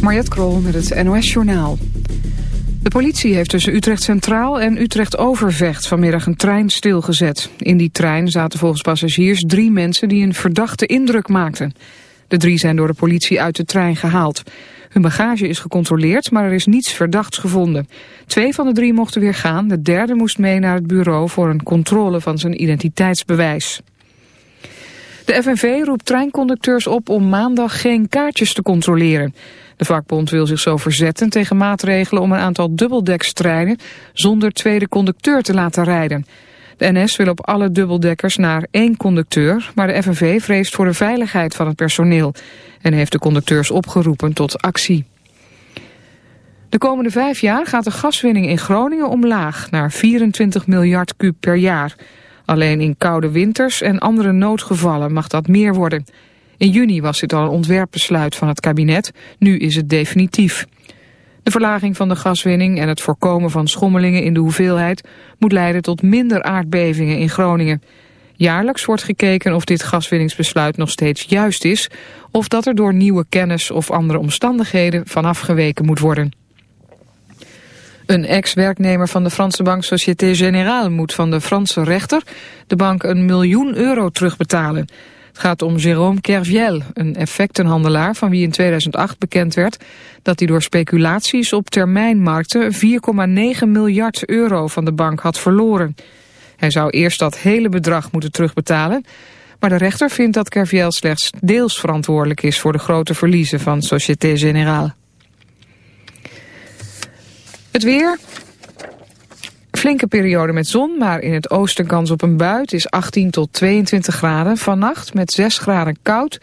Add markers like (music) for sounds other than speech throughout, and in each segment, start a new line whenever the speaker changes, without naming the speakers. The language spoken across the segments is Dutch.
Mariette Krol met het NOS Journaal. De politie heeft tussen Utrecht Centraal en Utrecht Overvecht vanmiddag een trein stilgezet. In die trein zaten volgens passagiers drie mensen die een verdachte indruk maakten. De drie zijn door de politie uit de trein gehaald. Hun bagage is gecontroleerd, maar er is niets verdachts gevonden. Twee van de drie mochten weer gaan, de derde moest mee naar het bureau voor een controle van zijn identiteitsbewijs. De FNV roept treinconducteurs op om maandag geen kaartjes te controleren. De vakbond wil zich zo verzetten tegen maatregelen om een aantal dubbeldekstreinen zonder tweede conducteur te laten rijden. De NS wil op alle dubbeldekkers naar één conducteur, maar de FNV vreest voor de veiligheid van het personeel en heeft de conducteurs opgeroepen tot actie. De komende vijf jaar gaat de gaswinning in Groningen omlaag naar 24 miljard kub per jaar. Alleen in koude winters en andere noodgevallen mag dat meer worden. In juni was dit al een ontwerpbesluit van het kabinet, nu is het definitief. De verlaging van de gaswinning en het voorkomen van schommelingen in de hoeveelheid moet leiden tot minder aardbevingen in Groningen. Jaarlijks wordt gekeken of dit gaswinningsbesluit nog steeds juist is of dat er door nieuwe kennis of andere omstandigheden vanaf geweken moet worden. Een ex-werknemer van de Franse bank Société Générale moet van de Franse rechter de bank een miljoen euro terugbetalen. Het gaat om Jérôme Kerviel, een effectenhandelaar van wie in 2008 bekend werd dat hij door speculaties op termijnmarkten 4,9 miljard euro van de bank had verloren. Hij zou eerst dat hele bedrag moeten terugbetalen, maar de rechter vindt dat Kerviel slechts deels verantwoordelijk is voor de grote verliezen van Société Générale. Het weer. Flinke periode met zon, maar in het oosten kans op een bui. Het is 18 tot 22 graden. Vannacht met 6 graden koud.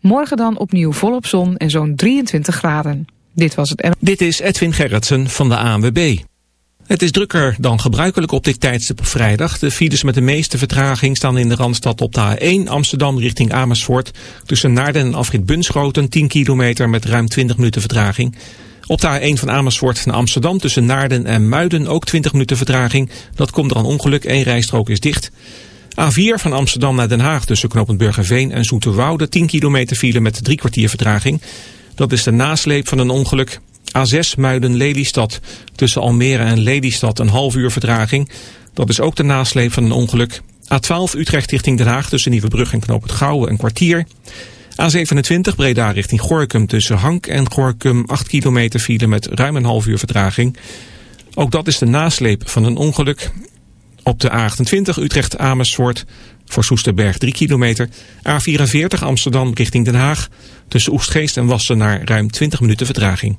Morgen dan opnieuw volop zon en zo'n 23 graden. Dit was het.
Dit is Edwin Gerritsen van de ANWB. Het is drukker dan gebruikelijk op dit tijdstip op vrijdag. De files met de meeste vertraging staan in de Randstad op de A1 Amsterdam richting Amersfoort. Tussen Naarden en Afrit Bunschoten 10 kilometer met ruim 20 minuten vertraging. Op de A1 van Amersfoort naar Amsterdam tussen Naarden en Muiden ook 20 minuten vertraging. Dat komt er aan ongeluk, één rijstrook is dicht. A4 van Amsterdam naar Den Haag tussen Knopend Burgerveen en Zoeterwoude 10 kilometer file met drie kwartier vertraging. Dat is de nasleep van een ongeluk. A6 Muiden-Lelystad tussen Almere en Lelystad een half uur vertraging. Dat is ook de nasleep van een ongeluk. A12 Utrecht richting Den Haag tussen Nieuwebrug en Knoop het Gouwen een kwartier. A27 Breda richting Gorkum tussen Hank en Gorkum 8 kilometer file met ruim een half uur vertraging. Ook dat is de nasleep van een ongeluk. Op de A28 Utrecht Amersfoort voor Soesterberg 3 kilometer. A44 Amsterdam richting Den Haag tussen Oestgeest en Wassenaar ruim 20 minuten vertraging.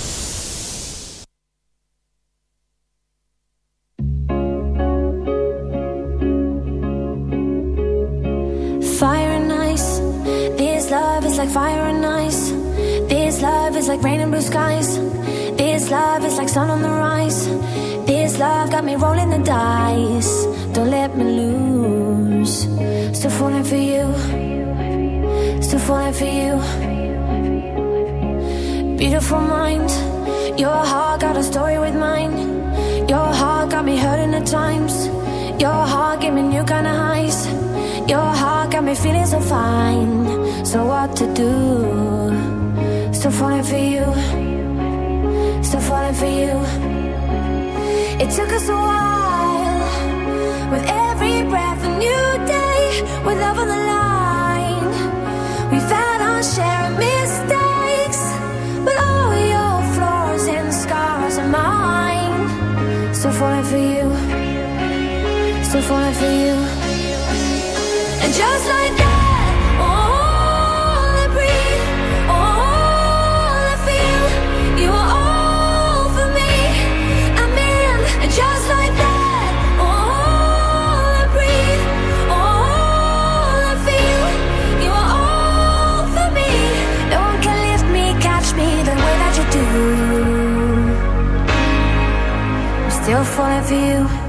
Like rain and blue skies. This love is like sun on the rise. This love got me rolling the dice. Don't let me lose. Still falling for you. Still falling for you. Beautiful mind. Your heart got a story with mine. Your heart got me hurting at times. Your heart gave me new kind of highs. Your heart got me feeling so fine. So what to do? Still falling for you. Still falling for you. It took us a while. With every breath, a new day. With love on the line. We found our share of mistakes. But all your flaws and scars are mine. Still falling for you. Still falling for you. And just like Of you.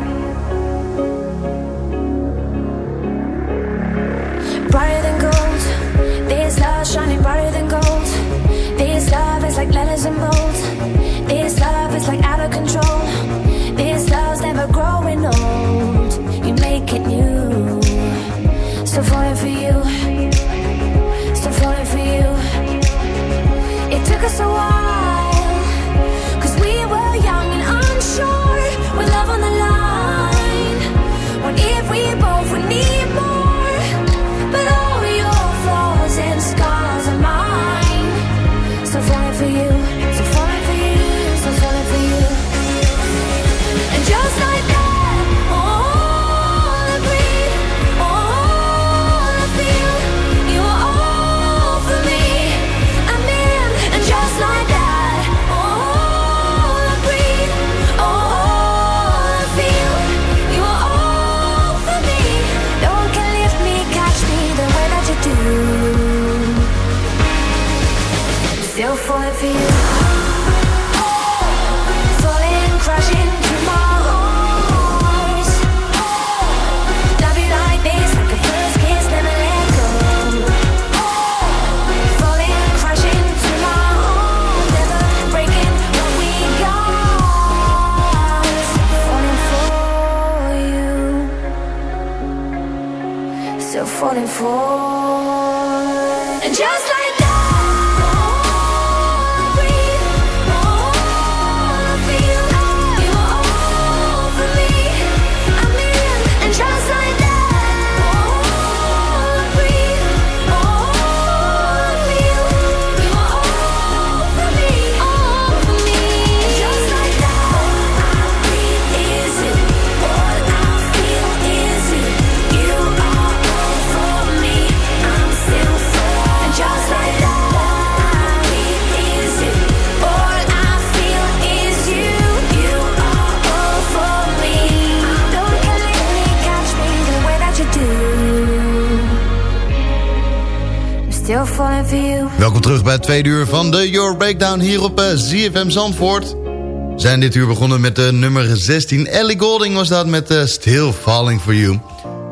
Welkom terug bij het tweede uur van de Your Breakdown hier op eh, ZFM Zandvoort. We zijn dit uur begonnen met de nummer 16. Ellie Golding was dat met eh, Still Falling For You.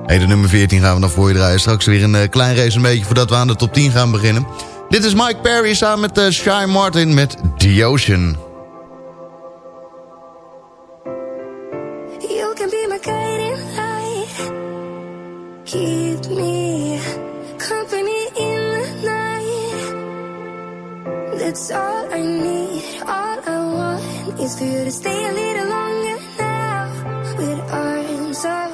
Hey, de nummer 14 gaan we nog voor je draaien. Straks weer een eh, klein race een beetje voordat we aan de top 10 gaan beginnen. Dit is Mike Perry samen met Shy Martin met The Ocean.
You can be my guiding light. Keep me It's all I need, all I want is for you to stay a little longer now. With arms up.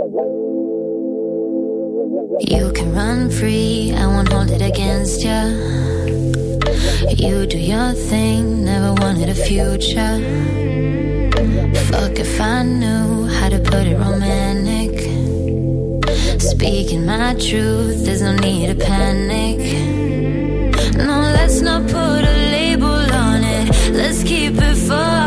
You can
run free, I won't hold it against ya. You do your thing, never wanted a future. Fuck if I knew how to put it romantic. Speaking my truth, there's no need to panic. No, let's not put a label on it, let's keep it for.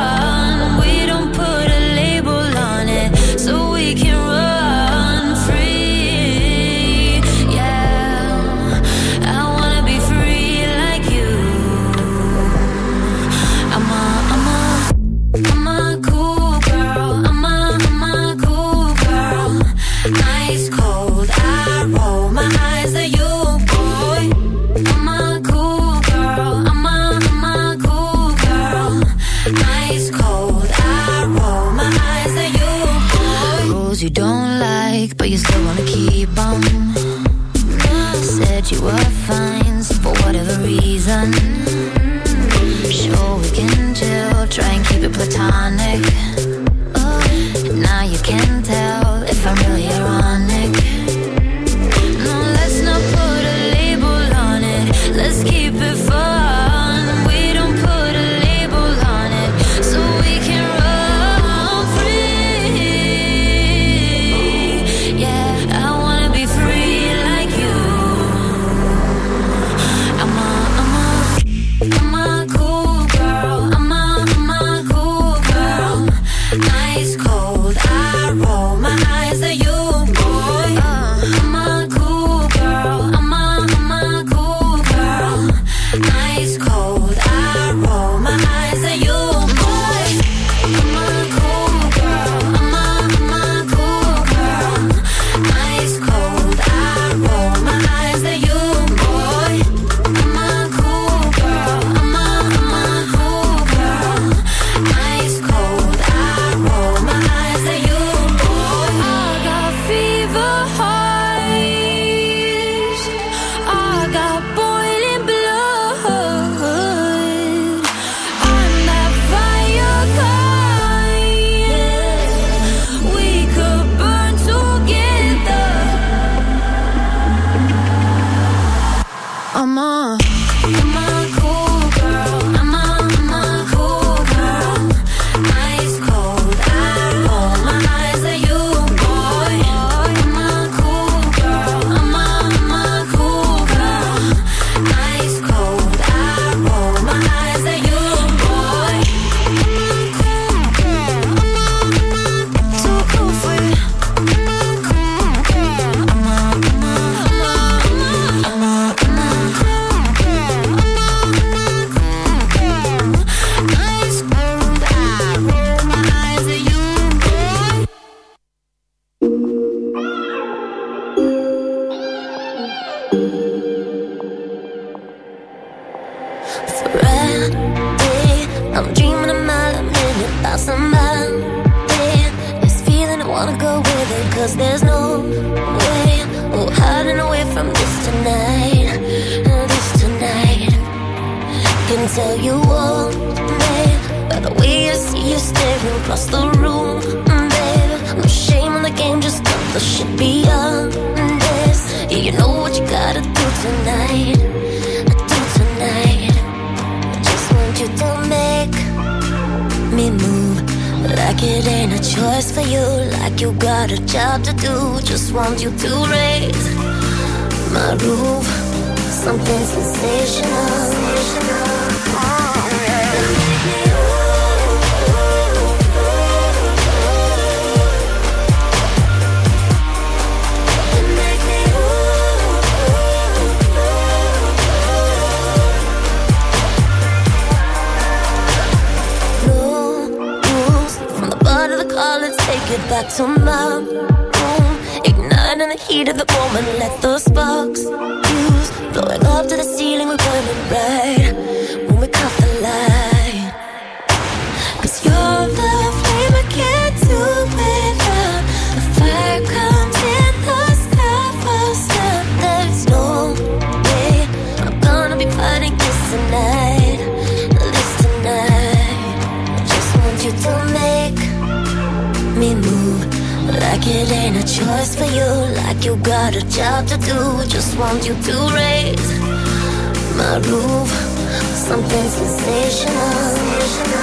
beyond this. Yeah, you know what you gotta do tonight. Do tonight. Just want you to make me move. Like
it ain't a choice for you. Like you got a job to do. Just want you to raise my roof. Something sensational. sensational. It back to my room. Ignite in the heat of the moment. Let those sparks fuse. Blowing up to the ceiling. We're burning bright You got a job to do. Just want you to raise my roof. Something sensational.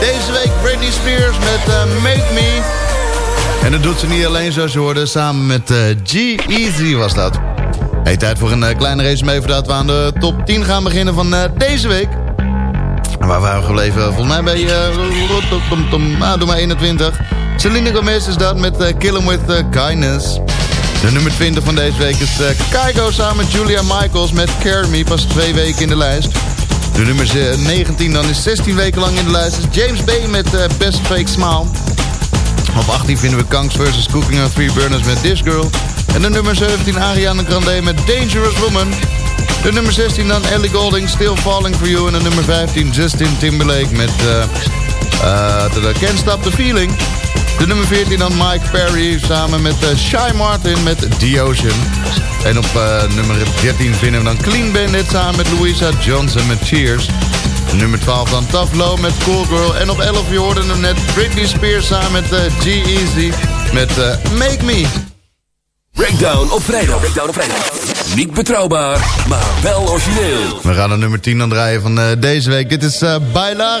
deze week, Britney Spears met eh, Make Me. En dat doet ze niet alleen zoals je hoorde, samen met eh, G-Eazy was dat. Hey, tijd voor een eh, kleine resume voordat we aan de top 10 gaan beginnen van eh, deze week. Waar waren we gebleven? Volgens mij bij... eh ah, doe maar 21. Selena Gomez is dat met eh, Kill 'Em With eh, Kindness. De nummer 20 van deze week is uh, samen met Julia Michaels met Care Me. Pas twee weken in de lijst. De nummer ze- 19 dan is 16 weken lang in de lijst. James Bay met eh, Best Fake Smile. Op 18 vinden we Kanks vs. Cooking on Three Burners met This Girl. En de nummer 17 Ariana Grande met Dangerous Woman. De nummer 16 dan Ellie Golding, Still Falling For You. En de nummer 15 Justin Timberlake met uh, Can't Stop The Feeling. De nummer 14 dan Mike Perry samen met uh, Shy Martin met The Ocean. En op uh, nummer 13 vinden we dan Clean Bandit samen met Louisa Johnson met Cheers. Nummer 12 dan Tough Low met Cool Girl. En op 11 je hoorde hem net Britney Spears samen met uh, G-Eazy met Make Me.
Breakdown op vrijdag. Breakdown op vrijdag. Niet betrouwbaar, maar wel origineel.
We gaan naar nummer 10 dan draaien van deze week. Dit is Bailar.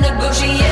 Negotiate.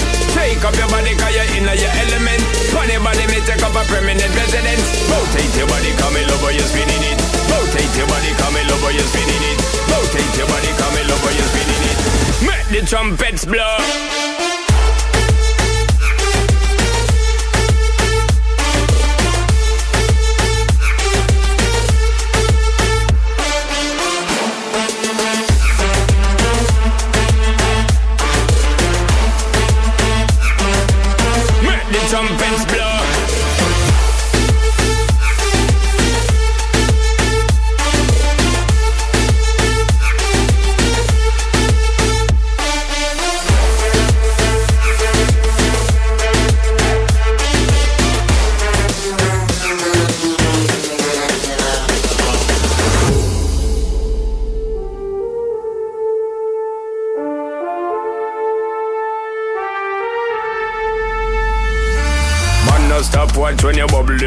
Take up your body, cause you're in your element. Funny body, me take up a permanent residence. Rotate your body, come in over, you're spinning it. Rotate your body, come in over, you're spinning it. Rotate your body, come in over, you're spinning it. Make the trumpets blow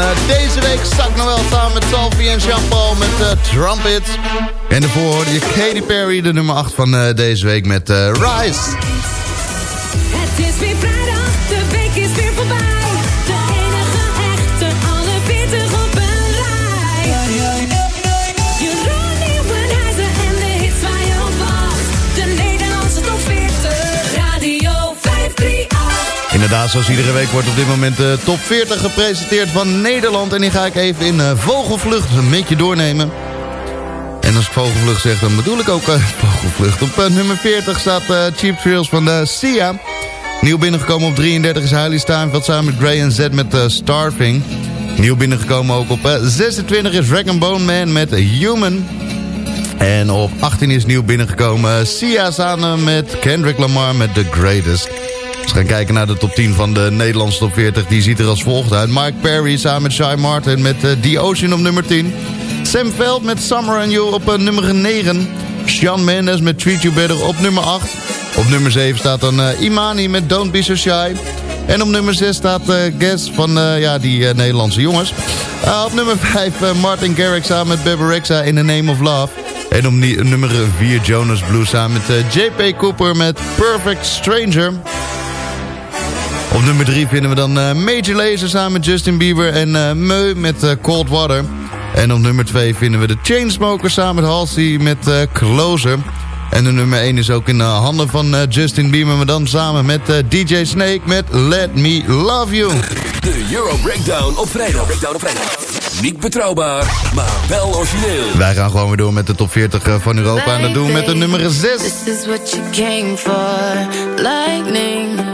Eh, deze week stak nog wel samen met Salvi en Jean-Paul met uh, Trumpets. En daarvoor hoorde je Katy Perry, de nummer 8 van eh, deze week met Rise. Inderdaad, zoals iedere week wordt op dit moment de top 40 gepresenteerd van Nederland. En die ga ik even in eh, vogelvlucht met je doornemen. En als ik vogelvlucht zeg, dan bedoel ik ook eh, (laughs) vogelvlucht. Op eh, nummer 40 staat eh, Cheap Thrills van de Sia. Nieuw binnengekomen op 33 is Hailey Steinfeld samen met Gray en Z met eh, Starving. Nieuw binnengekomen ook op eh, 26 is Dragon Bone Man met Human. En op 18 is nieuw binnengekomen eh, Sia samen met Kendrick Lamar met The Greatest. We gaan kijken naar de top 10 van de Nederlandse top 40. Die ziet er als volgt uit. Mike Perry samen met Shy Martin met eh, The Ocean op nummer 10. Sam Veld met Summer and op eh, nummer 9. Sean Mendes met Treat You Better op nummer 8. Op nummer 7 staat dan eh, Imani met Don't Be So Shy. En op nummer 6 staat eh Guess van eh, ja, die Nederlandse jongens. Op nummer 5 Martin Garrix samen met Bebe Rexha in The Name of Love. En op nummer 4 Jonas Blue samen met JP Cooper met Perfect Stranger. Op nummer 3 vinden we dan eh, Major Lazer samen met Justin Bieber en eh Meu met eh, Cold Water. En op nummer 2 vinden we de Chainsmokers samen met Halsey met eh, Closer. En de nummer 1 is ook in de handen van Justin Bieber, maar dan samen met DJ Snake met Let Me Love You.
De Euro Breakdown op vrijdag. Breakdown op vrijdag. Niet betrouwbaar, maar wel origineel.
Wij gaan gewoon weer door met de top 40 eh, van Europa en dat doen we met de nummer 6.
This is what you came for. Lightning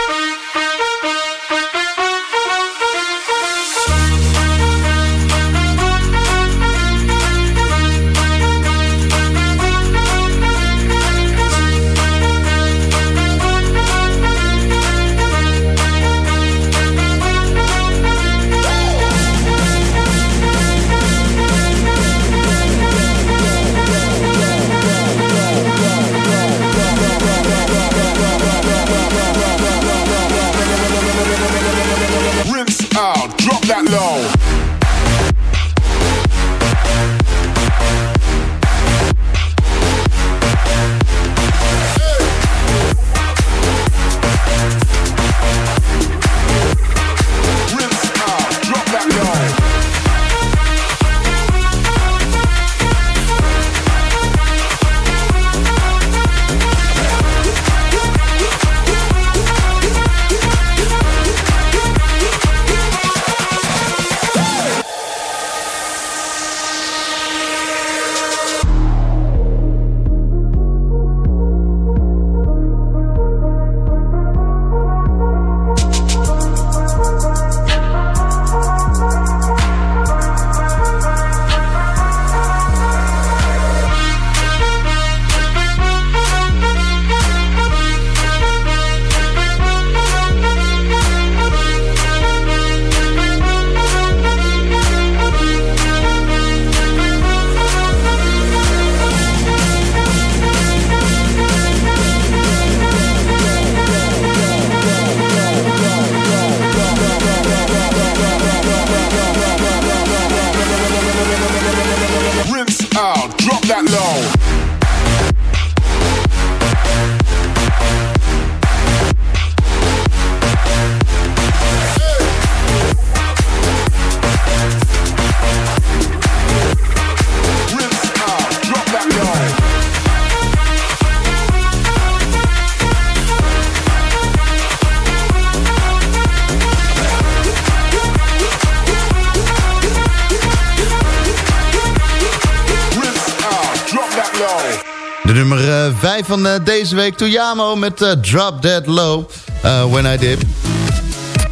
5 van eh, deze week, Toyamo met eh, Drop Dead Low, eh, When I Dip.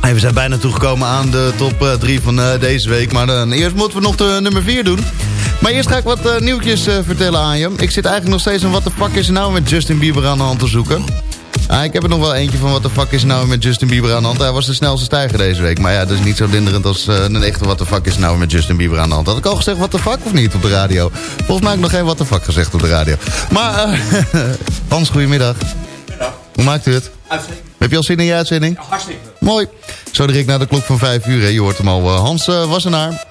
Hey, we zijn bijna toegekomen aan de top 3 van deze week. Maar dan eerst moeten we nog de nummer 4 doen. Maar eerst ga ik wat nieuwtjes vertellen aan je. Ik zit eigenlijk nog steeds aan wat de fuck is er nou met Justin Bieber aan de hand te zoeken. Ah, ik heb er nog wel eentje van wat de fuck is nou met Justin Bieber aan de hand. Hij was de snelste stijger deze week. Maar ja, dat is niet zo linderend als eh, een echte wat de fuck is nou met Justin Bieber aan de hand. Had ik al gezegd wat de fuck of niet op de radio? Volgens mij heb ik nog geen wat de fuck gezegd op de radio. Maar eh, (laughs) Hans, goedemiddag. Hoe maakt u het? Heb je al zin in je uitzending?
Hartstikke.
Mooi. Zo direct na de klok van vijf uur. Hè. Je hoort hem al. eh, Hans eh, Wassenaar.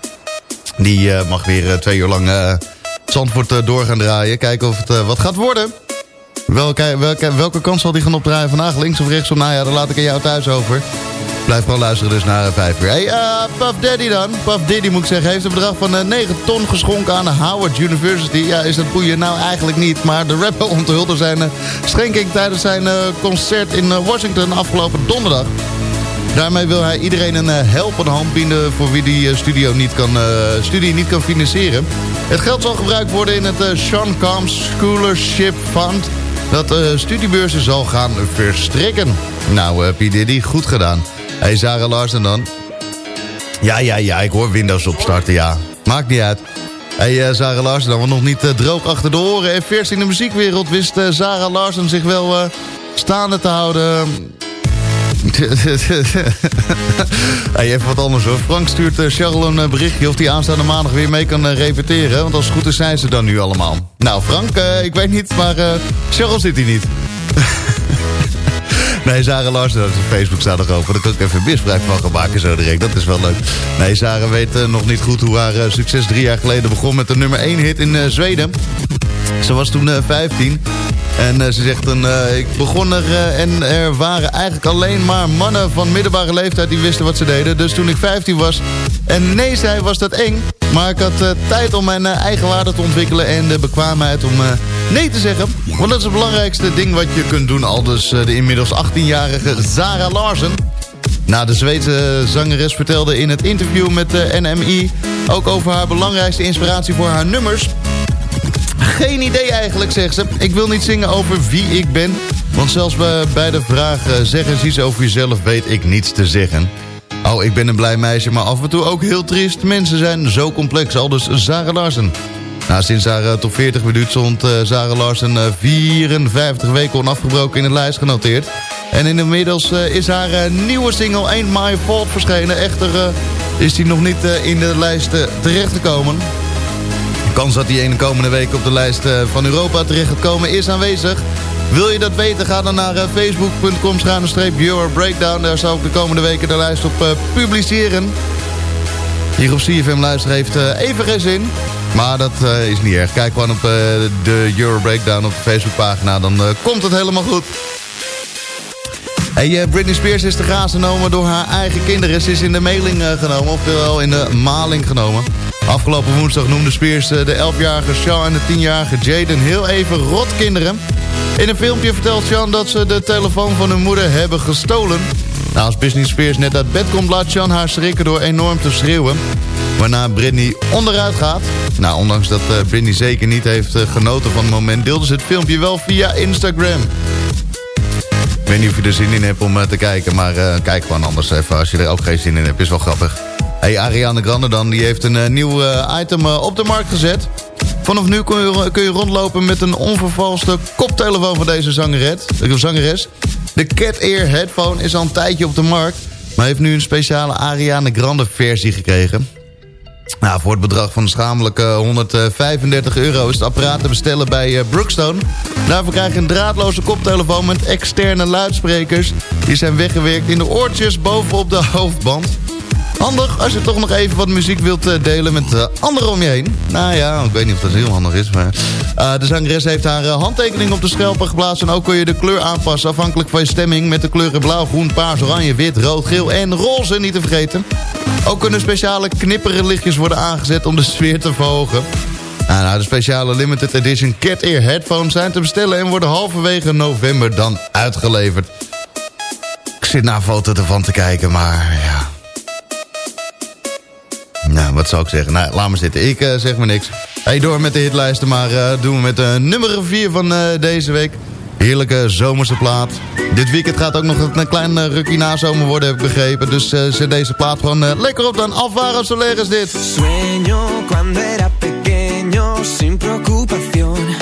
Die mag weer twee uur lang Zandvoort door gaan draaien. Kijken of het wat gaat worden. Welke, welke, welke kant zal die gaan opdraaien vandaag? Links of rechtsom? Nou ja, daar laat ik aan jou thuis over. Blijf gewoon luisteren dus naar eh, vijf uur. Hey, eh, Puff Daddy dan. Puff Daddy moet ik zeggen. Heeft een bedrag van eh, 9 ton geschonken aan de Howard University. Ja, is dat boeien? Nou, eigenlijk niet. Maar de rapper onthulde zijn eh, schenking tijdens zijn eh, concert in eh, Washington afgelopen donderdag. Daarmee wil hij iedereen een eh, helpende hand bieden voor wie die eh, studio niet kan, eh, studie niet kan financieren. Het geld zal gebruikt worden in het eh, Sean Combs Scholarship Fund dat eh, studiebeurzen zal gaan verstrikken. Nou, eh P. Diddy, goed gedaan. Hey, Sarah Larsen dan. Ja, ja, ja, ik hoor Windows opstarten, ja. Maakt niet uit. Hey, eh, Sarah Larsen, dan nog niet eh, droog achter de oren. En first in de muziekwereld wist eh, Sarah Larsen zich wel eh, staande te houden. (laughs) hey, even wat anders hoor. Frank stuurt Charles een eh, berichtje of hij aanstaande maandag weer mee kan eh, repeteren. Want als het goed is zijn ze dan nu allemaal. Nou Frank, ik weet niet, maar Charles zit hier niet. (laughs) Nee, Sarah Larsen, op Facebook staat er over. Daar kan ik even misbruik van gaan maken zo direct. Dat is wel leuk. Nee, Sarah weet nog niet goed hoe haar succes drie jaar geleden begon... met de nummer 1 hit in Zweden. Ze was toen eh, 15. En eh, ze zegt dan, eh, ik begon er eh, en er waren eigenlijk alleen maar mannen van middelbare leeftijd die wisten wat ze deden. Dus toen ik 15 was en nee zei, was dat eng. Maar ik had tijd om mijn eigen waarde te ontwikkelen en de bekwaamheid om nee te zeggen. Want dat is het belangrijkste ding wat je kunt doen. Al dus de inmiddels 18-jarige Sarah Larsen. Nou, de Zweedse zangeres vertelde in het interview met de NMI... ook over haar belangrijkste inspiratie voor haar nummers. Geen idee eigenlijk, zegt ze. Ik wil niet zingen over wie ik ben. Want zelfs bij, de vraag eh, zeg eens iets over jezelf weet ik niets te zeggen. Oh, ik ben een blij meisje, maar af en toe ook heel triest. Mensen zijn zo complex, al dus Sarah Larsen. Nou, sinds haar eh, top 40 minuut stond eh, Sarah Larsen eh, 54 weken onafgebroken in de lijst genoteerd. En inmiddels is haar nieuwe single Ain't My Fault verschenen. Echter is die nog niet in de lijst terechtgekomen. De kans dat hij in de komende weken op de lijst eh, van Europa terecht gaat komen is aanwezig. Wil je dat weten, ga dan naar eh, facebook.com Breakdown. Daar zal ik de komende weken de lijst op eh, publiceren. Hier op CFM luisteren heeft even geen zin. Maar dat is niet erg. Kijk gewoon op de Euro Breakdown op de Facebookpagina. Dan komt het helemaal goed. Hey, Britney Spears is te graas genomen door haar eigen kinderen. Ze is in de mailing genomen, oftewel in de maling genomen. Afgelopen woensdag noemde Spears eh, de 11-jarige Sean en de 10-jarige Jaden heel even rotkinderen. In een filmpje vertelt Sean dat ze de telefoon van hun moeder hebben gestolen. Nou, als Britney Spears net uit bed komt, laat Sean haar schrikken door enorm te schreeuwen. Waarna Britney onderuit gaat. Nou, ondanks dat eh, Britney zeker niet heeft eh, genoten van het moment... deelde ze het filmpje wel via Instagram. Ik weet niet of je er zin in hebt om te kijken, maar kijk gewoon anders even als je er ook geen zin in hebt. Is wel grappig. Hey, Ariana Grande dan, die heeft een eh, nieuw eh, item eh, op de markt gezet. Vanaf nu kun je, kun je rondlopen met een onvervalste koptelefoon van deze zangeres. De Cat Ear Headphone is al een tijdje op de markt, maar heeft nu een speciale Ariana Grande versie gekregen. Nou, voor het bedrag van schamelijke 135 euro is het apparaat te bestellen bij Brookstone. Daarvoor krijg je een draadloze koptelefoon met externe luidsprekers. Die zijn weggewerkt in de oortjes bovenop de (laughs) hoofdband. Handig als je toch nog even wat muziek wilt eh, delen met eh, anderen om je heen. Nou ja, ik weet niet of dat heel handig is, maar... eh, de zangeres heeft haar handtekening op de schelpen geplaatst... en ook kun je de kleur aanpassen afhankelijk van je stemming... met de kleuren blauw, groen, paars, oranje, wit, rood, geel en roze niet te vergeten. Ook kunnen speciale knipperenlichtjes worden aangezet om de sfeer te verhogen. Nou, nou, de speciale limited edition Cat Ear headphones zijn te bestellen... en worden halverwege november dan uitgeleverd. Ik zit naar een foto ervan te kijken, maar ja... Nou, wat zou ik zeggen? Nou, laat maar zitten. Ik eh, zeg maar niks. Hey, door met de hitlijsten, maar eh, doen we met de nummer 4 van eh, deze week. Heerlijke zomerse plaat. Dit weekend gaat ook nog een klein rukkie na zomer worden, heb ik begrepen. Dus eh, zet deze plaat gewoon eh, lekker op dan. Alvaro Soler is dit.
Sueño cuando era pequeño sin preocupación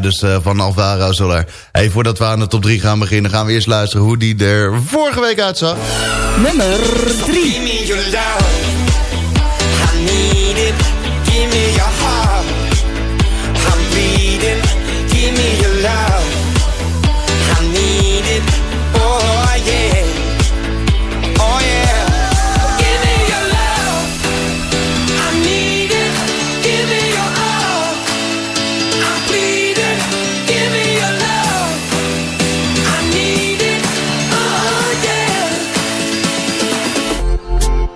Dus eh, van Alvaro Solar. Hey, voordat we aan de top 3 gaan beginnen, gaan we eerst luisteren hoe die er vorige week uitzag.
Nummer 3.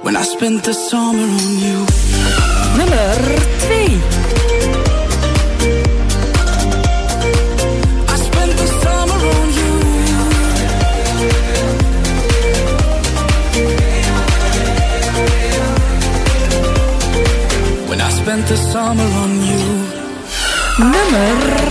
When I spent the summer on you.
Nummer 2.
I spent the summer on you. When I spent the summer on you.
Nummer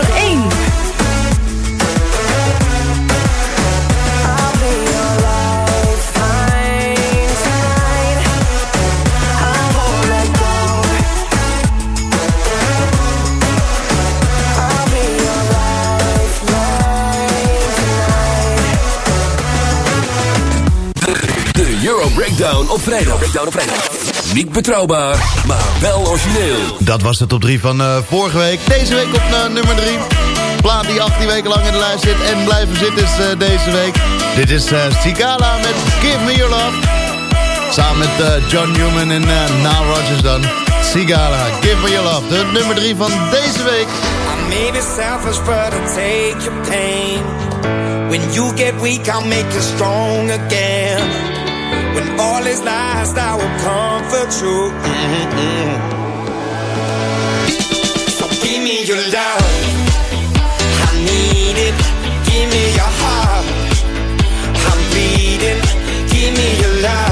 Breakdown op vrijdag. Breakdown op vrijdag. Niet betrouwbaar, maar wel origineel.
Dat was de top 3 van eh, vorige week. Deze week op eh, nummer 3. Plaat die 18 weken lang in de lijst zit en blijven zitten is eh, deze week. Dit is eh Sigala met Give Me Your Love. Samen met John Newman en uh, Nile Rodgers dan. Sigala, Give Me Your Love. De nummer 3 van deze week.
I may be selfish, but I'll take your pain. When you get weak, I'll make you strong again. When all is lost, I will comfort you. Mm-mm. So give me your love. I need it. Give me your heart. I'm bleeding. Give me your love.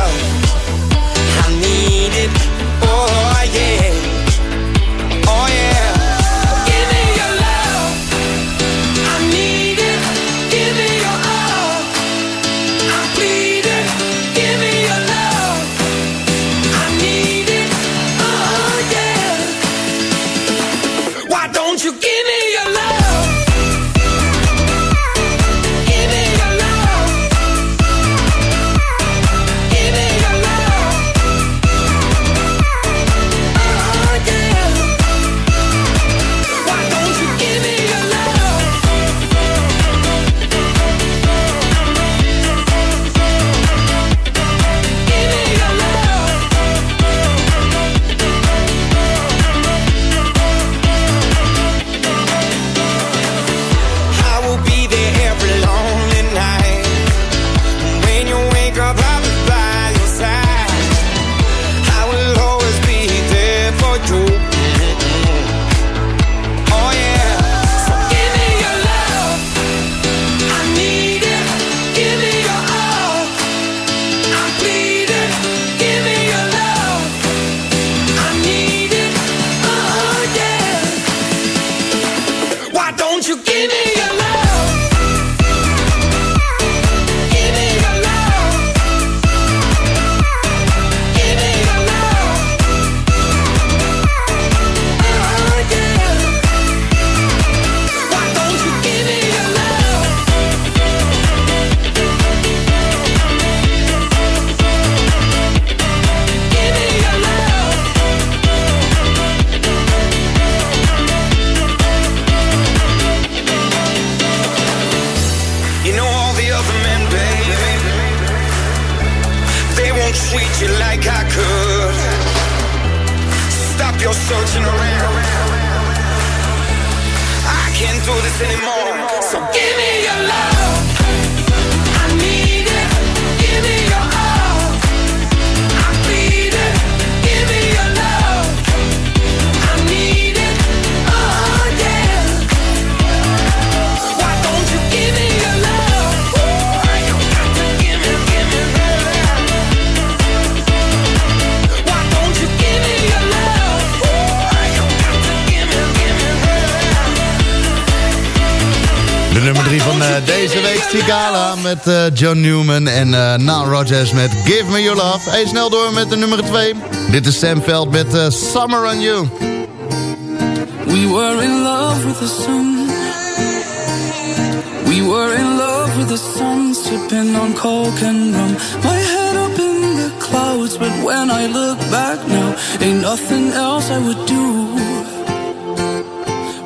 Stigala met eh, John Newman en uh, Nile Rodgers met Give Me Your Love. Hey, snel door met de nummer 2. Dit is Sam Veld met eh, Summer on You.
We were in love with the sun. We were in love with the sun, sipping on coke and rum. My head up in the clouds, but when I look back now, ain't nothing else I would do.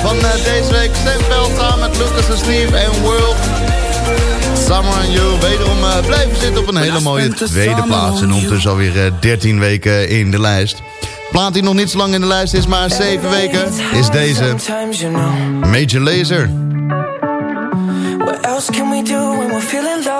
Van eh, deze week. Sam Veld samen met Lucas en Steve en World. Summer on You. Wederom eh, blijven zitten op een hele mooie tweede plaats. En ondertussen alweer eh, 13 weken in de lijst. Plaat die nog niet zo lang in de lijst is, maar 7 weken, is deze. Major Lazer.
What else can we do when we're feeling low?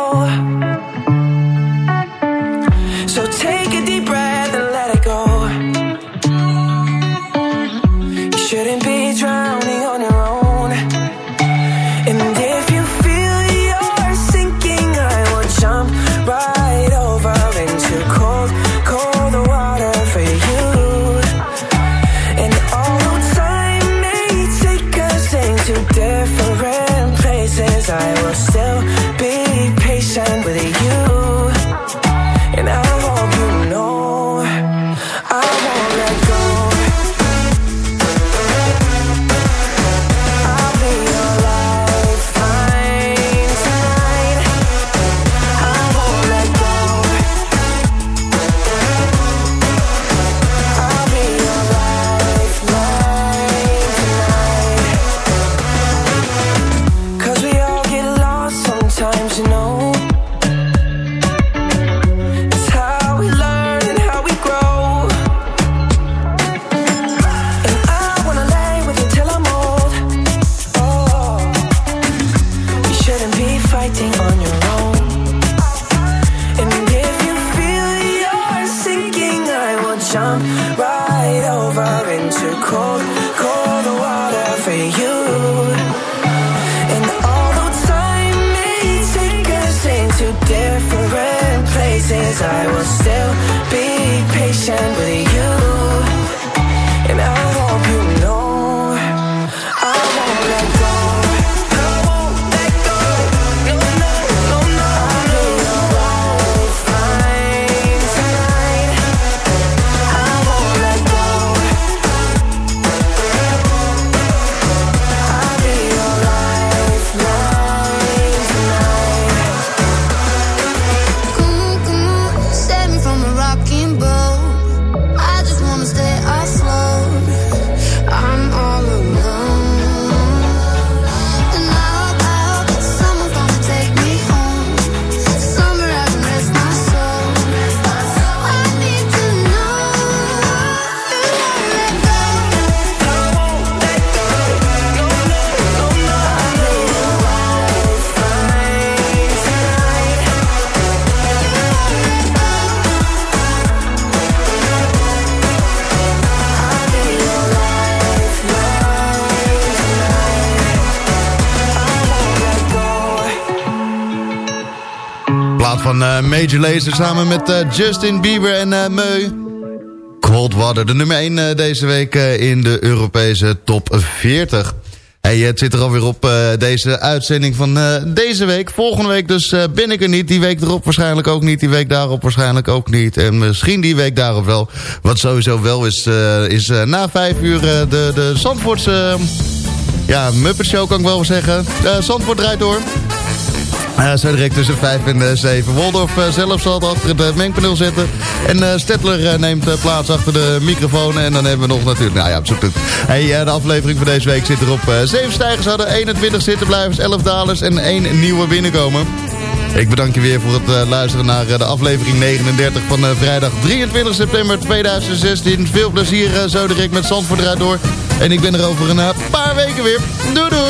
Eh, Major Lazer samen met eh, Justin Bieber en eh Meu. Cold Water, de nummer 1 deze week in de Europese top 40. Hey, het zit er alweer op deze uitzending van deze week. Volgende week dus ben ik er niet. Die week erop waarschijnlijk ook niet. Die week daarop waarschijnlijk ook niet. En misschien die week daarop wel. Wat sowieso wel is, is na vijf uur de, de Zandvoortse... ja, Muppet Show kan ik wel zeggen. Uh, Zandvoort draait door. Uh, zo direct tussen 5 en 7. Woldorf uh, zelf zal het achter het uh, mengpaneel zetten. En uh, Stettler neemt plaats achter de microfoon. En dan hebben we nog natuurlijk... Nou ja, zoek hey, De aflevering van deze week zit erop. 7 stijgers hadden, 21 zittenblijvers, 11 dalers en 1 nieuwe binnenkomen. Ik bedank je weer voor het luisteren naar de aflevering 39 van vrijdag 23 september 2016. Veel plezier zo direct met Zandvoort door. En ik ben er over een paar weken weer. Doei doei!